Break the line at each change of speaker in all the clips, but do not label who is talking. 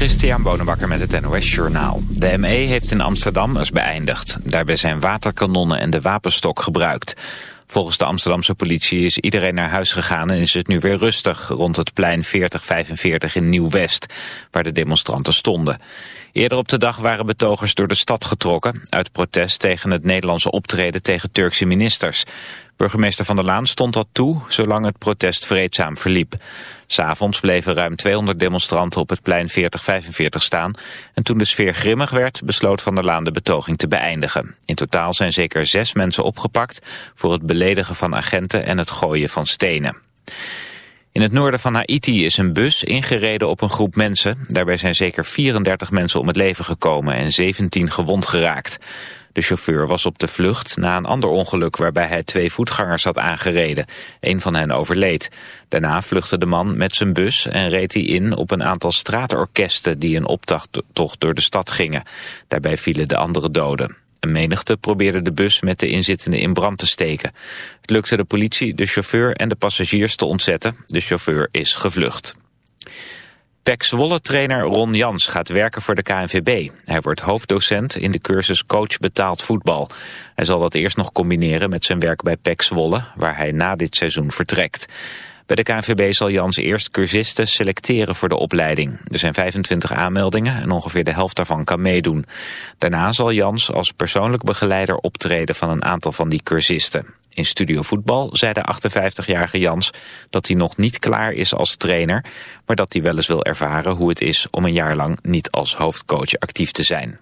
Christian Bonenbakker met het NOS Journaal. De ME heeft in Amsterdam eens beëindigd. Daarbij zijn waterkanonnen en de wapenstok gebruikt. Volgens de Amsterdamse politie is iedereen naar huis gegaan... en is het nu weer rustig rond het plein 4045 in Nieuw-West... waar de demonstranten stonden. Eerder op de dag waren betogers door de stad getrokken... uit protest tegen het Nederlandse optreden tegen Turkse ministers. Burgemeester Van der Laan stond dat toe... zolang het protest vreedzaam verliep. S'avonds bleven ruim 200 demonstranten op het plein 4045 staan. En toen de sfeer grimmig werd, besloot Van der Laan de betoging te beëindigen. In totaal zijn zeker zes mensen opgepakt voor het beledigen van agenten en het gooien van stenen. In het noorden van Haiti is een bus ingereden op een groep mensen. Daarbij zijn zeker 34 mensen om het leven gekomen en 17 gewond geraakt. De chauffeur was op de vlucht na een ander ongeluk waarbij hij twee voetgangers had aangereden. Een van hen overleed. Daarna vluchtte de man met zijn bus en reed hij in op een aantal straatorkesten die een optocht door de stad gingen. Daarbij vielen de andere doden. Een menigte probeerde de bus met de inzittenden in brand te steken. Het lukte de politie, de chauffeur en de passagiers te ontzetten. De chauffeur is gevlucht. Pek Zwolle-trainer Ron Jans gaat werken voor de KNVB. Hij wordt hoofddocent in de cursus Coach Betaald Voetbal. Hij zal dat eerst nog combineren met zijn werk bij Pek Zwolle... waar hij na dit seizoen vertrekt. Bij de KNVB zal Jans eerst cursisten selecteren voor de opleiding. Er zijn 25 aanmeldingen en ongeveer de helft daarvan kan meedoen. Daarna zal Jans als persoonlijk begeleider optreden van een aantal van die cursisten. In Studio Voetbal zei de 58-jarige Jans dat hij nog niet klaar is als trainer, maar dat hij wel eens wil ervaren hoe het is om een jaar lang niet als hoofdcoach actief te zijn.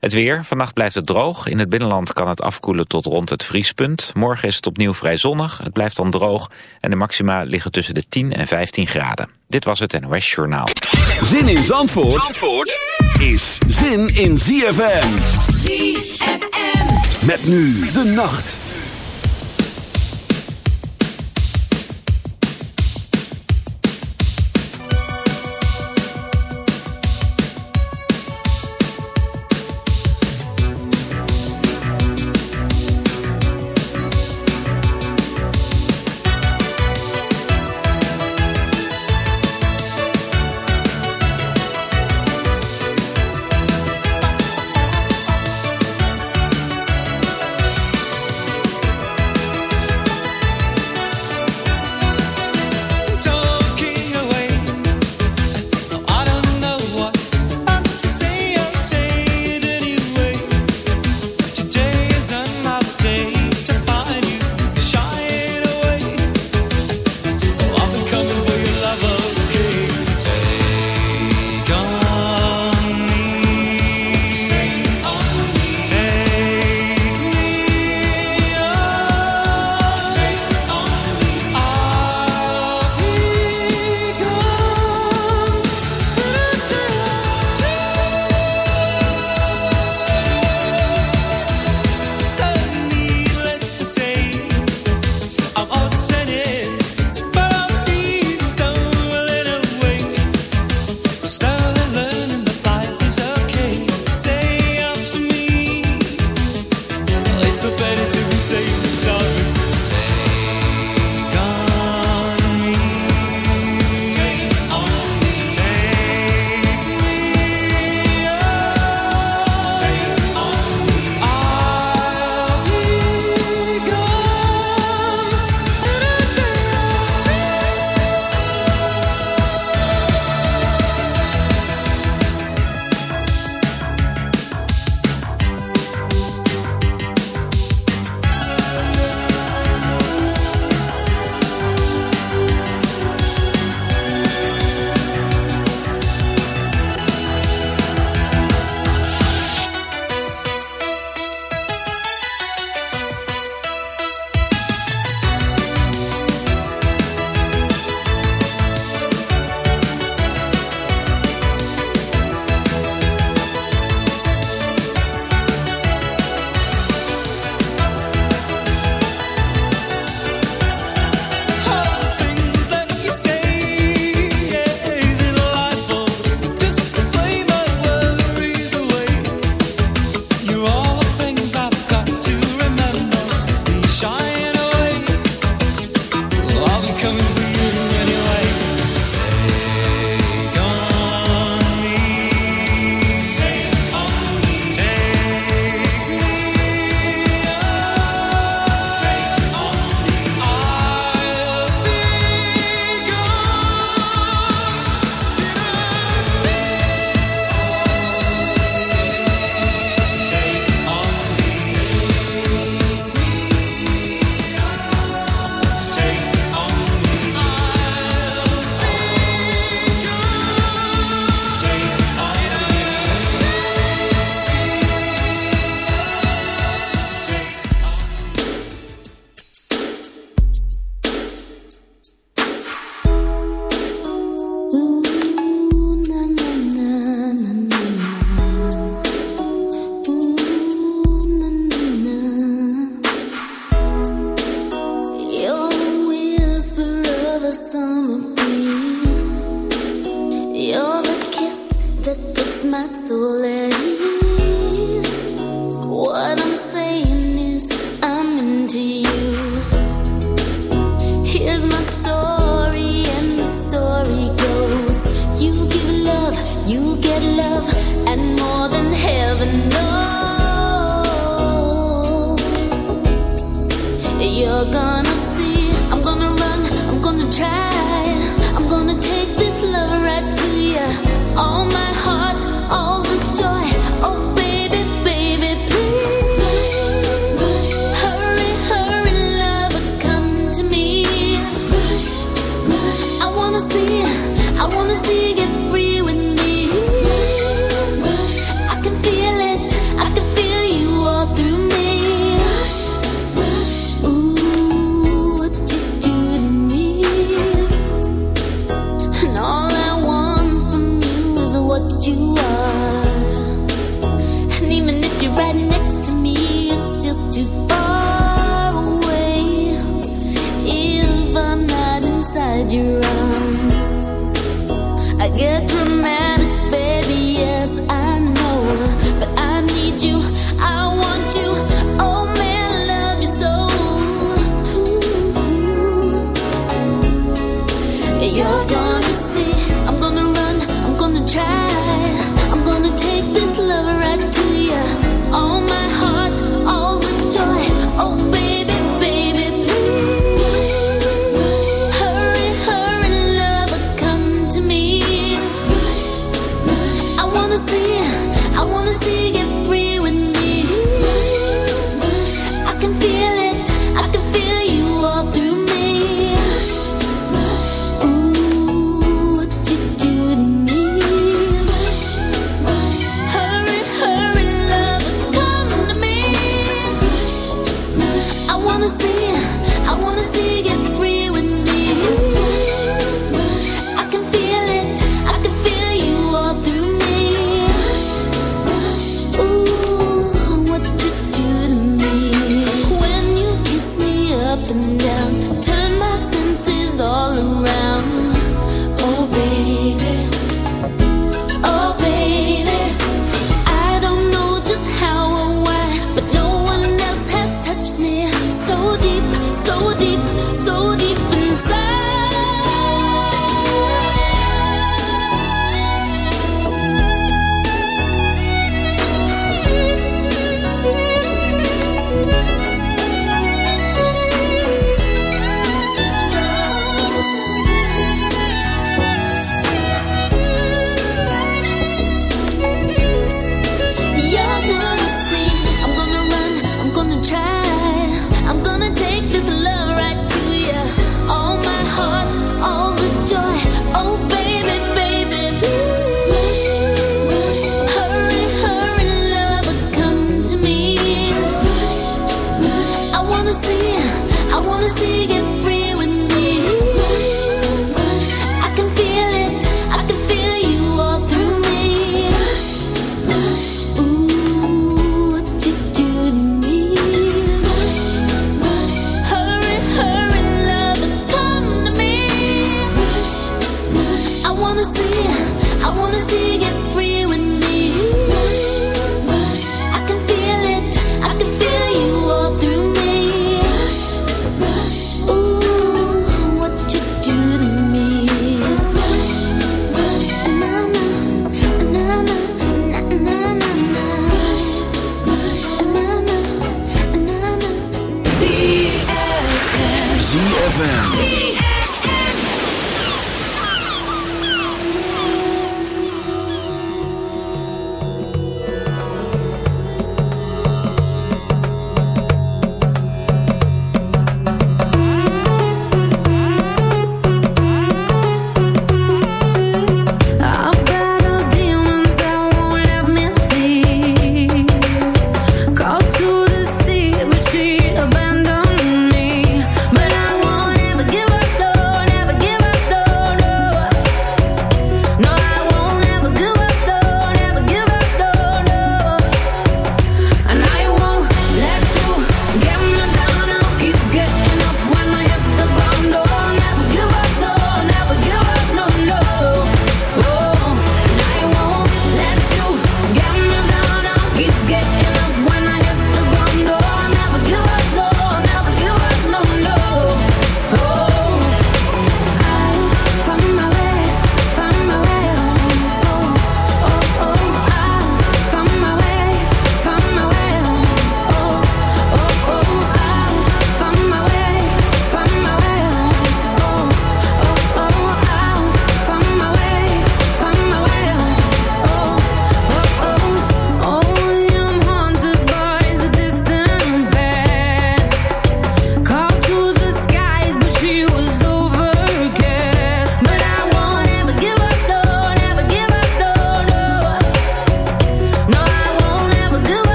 Het weer. Vannacht blijft het droog. In het binnenland kan het afkoelen tot rond het vriespunt. Morgen is het opnieuw vrij zonnig. Het blijft dan droog. En de maxima liggen tussen de 10 en 15 graden. Dit was het NOS Journaal.
Zin in Zandvoort, Zandvoort is zin in ZFM. ZFM. Met nu de nacht.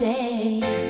day.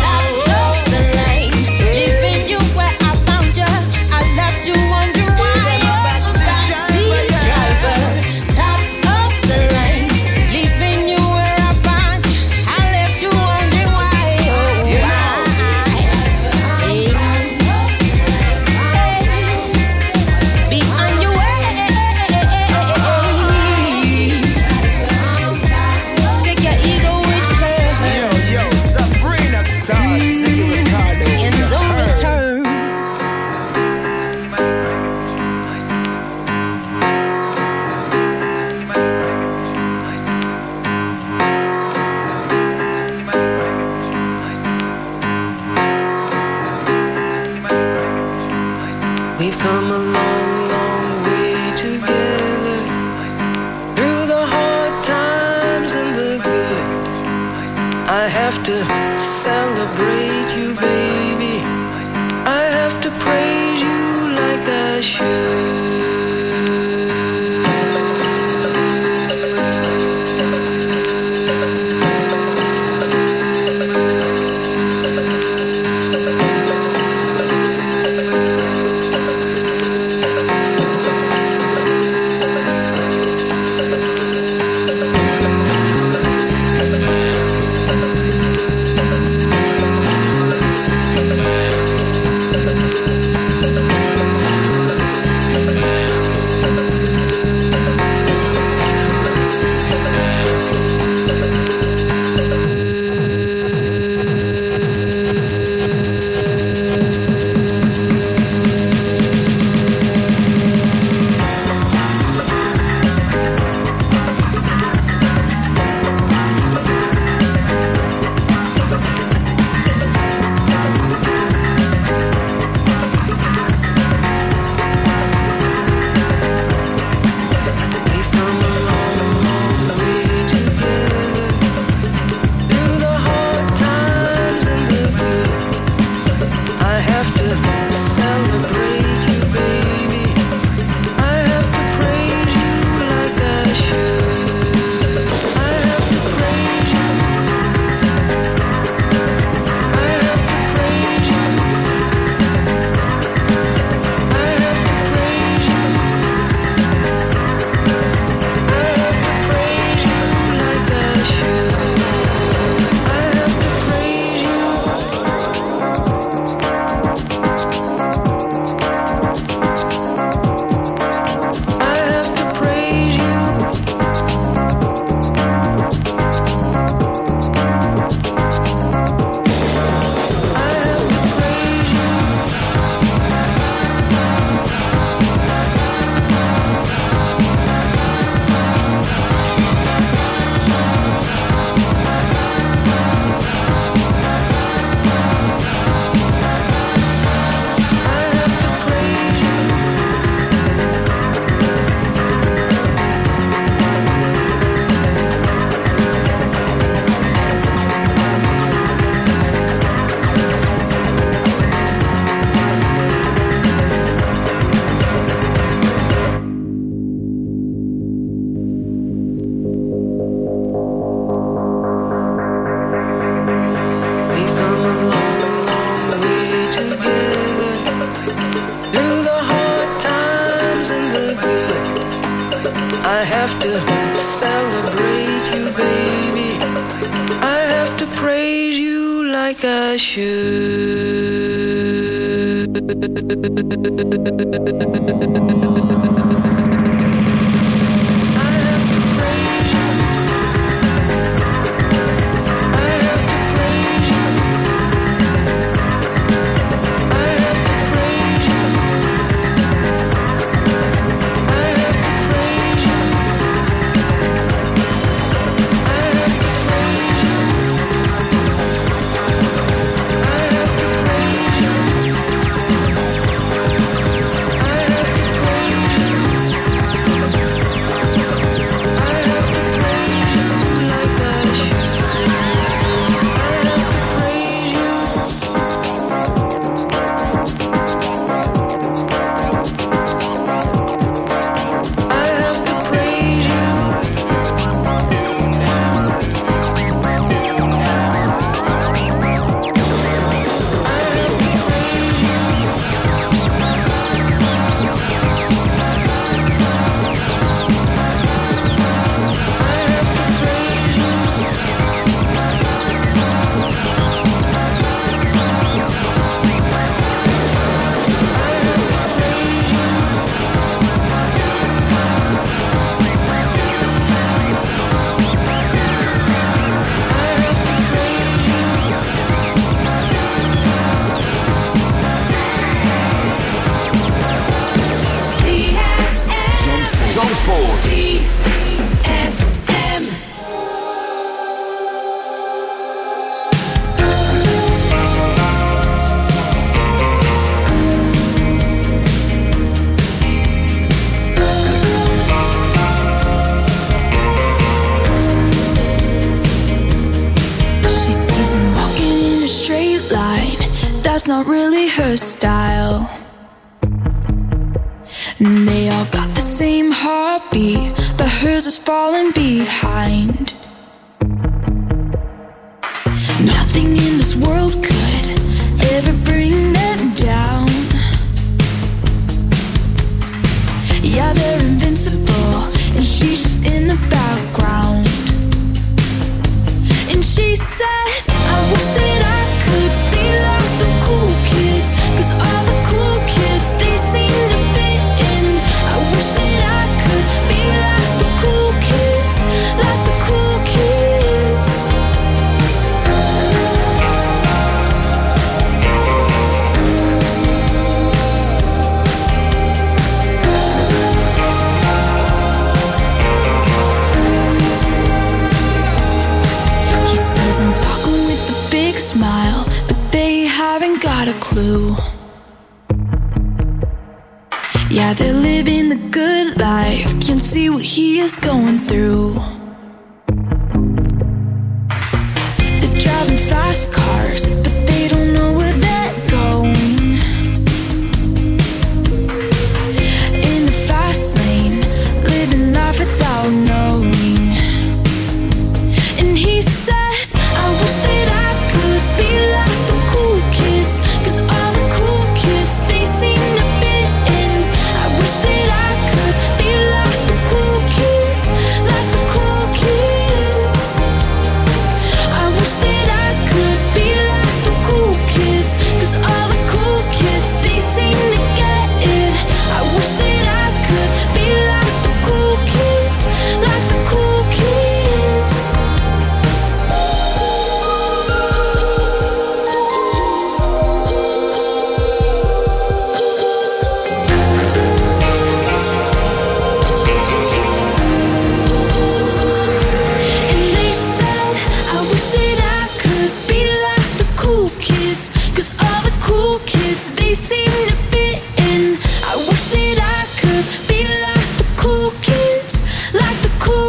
I have to celebrate you, baby.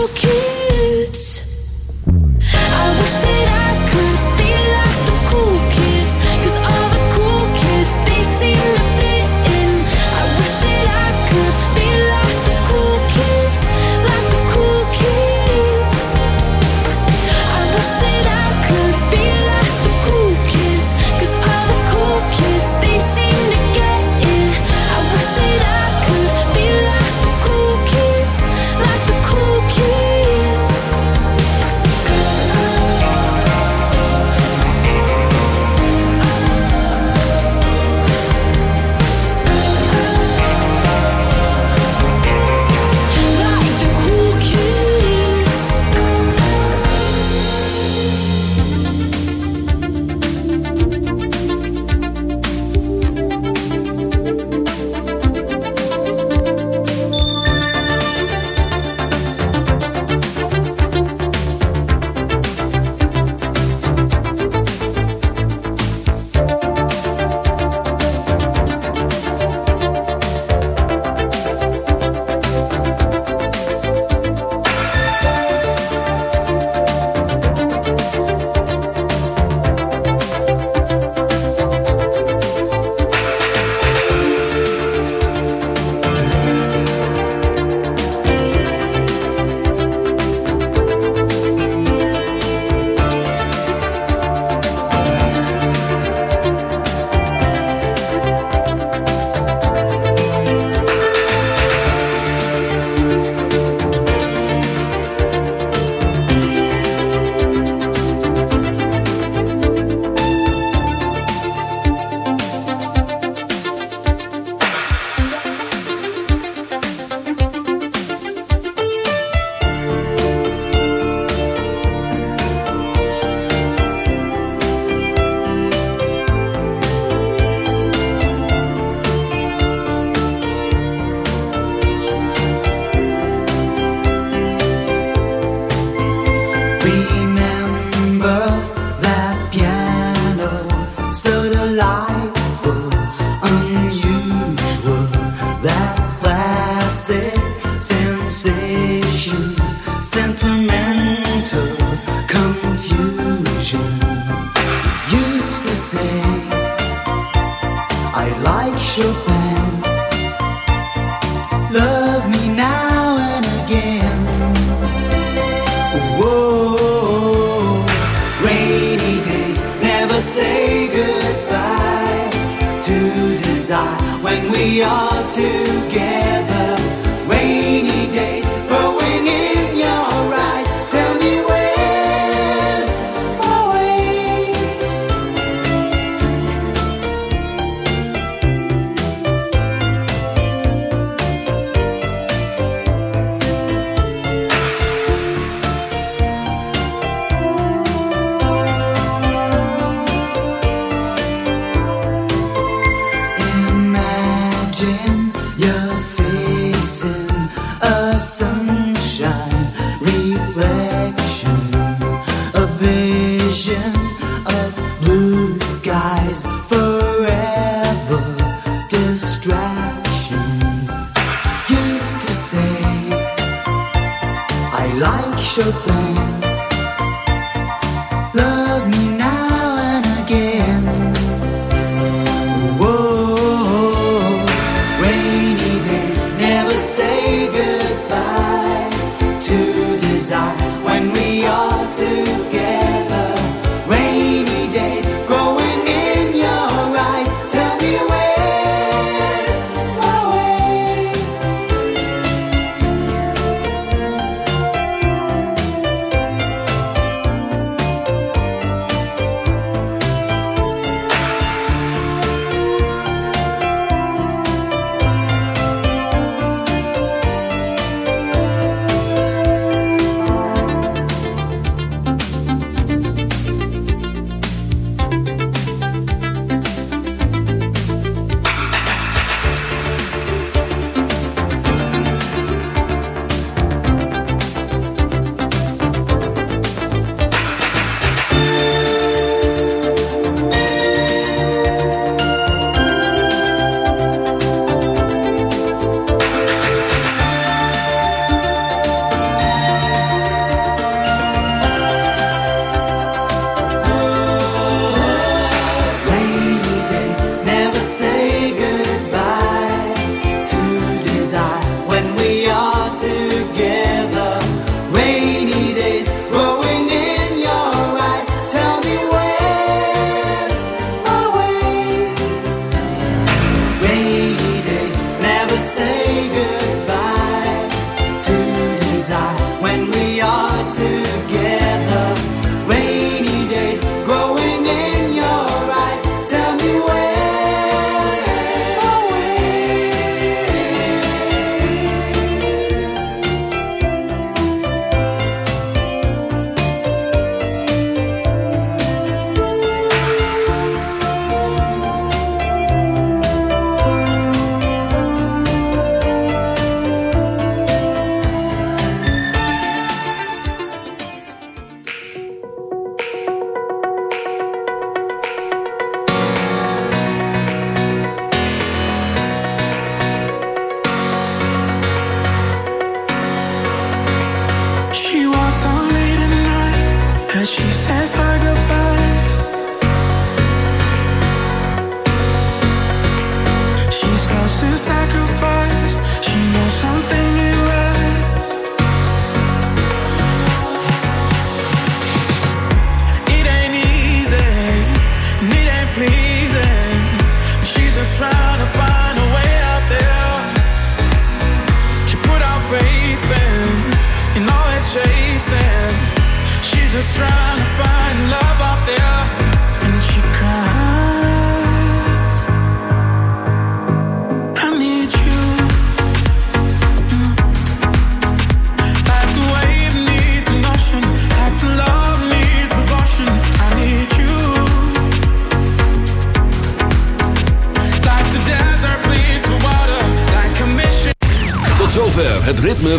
keep like Chopin.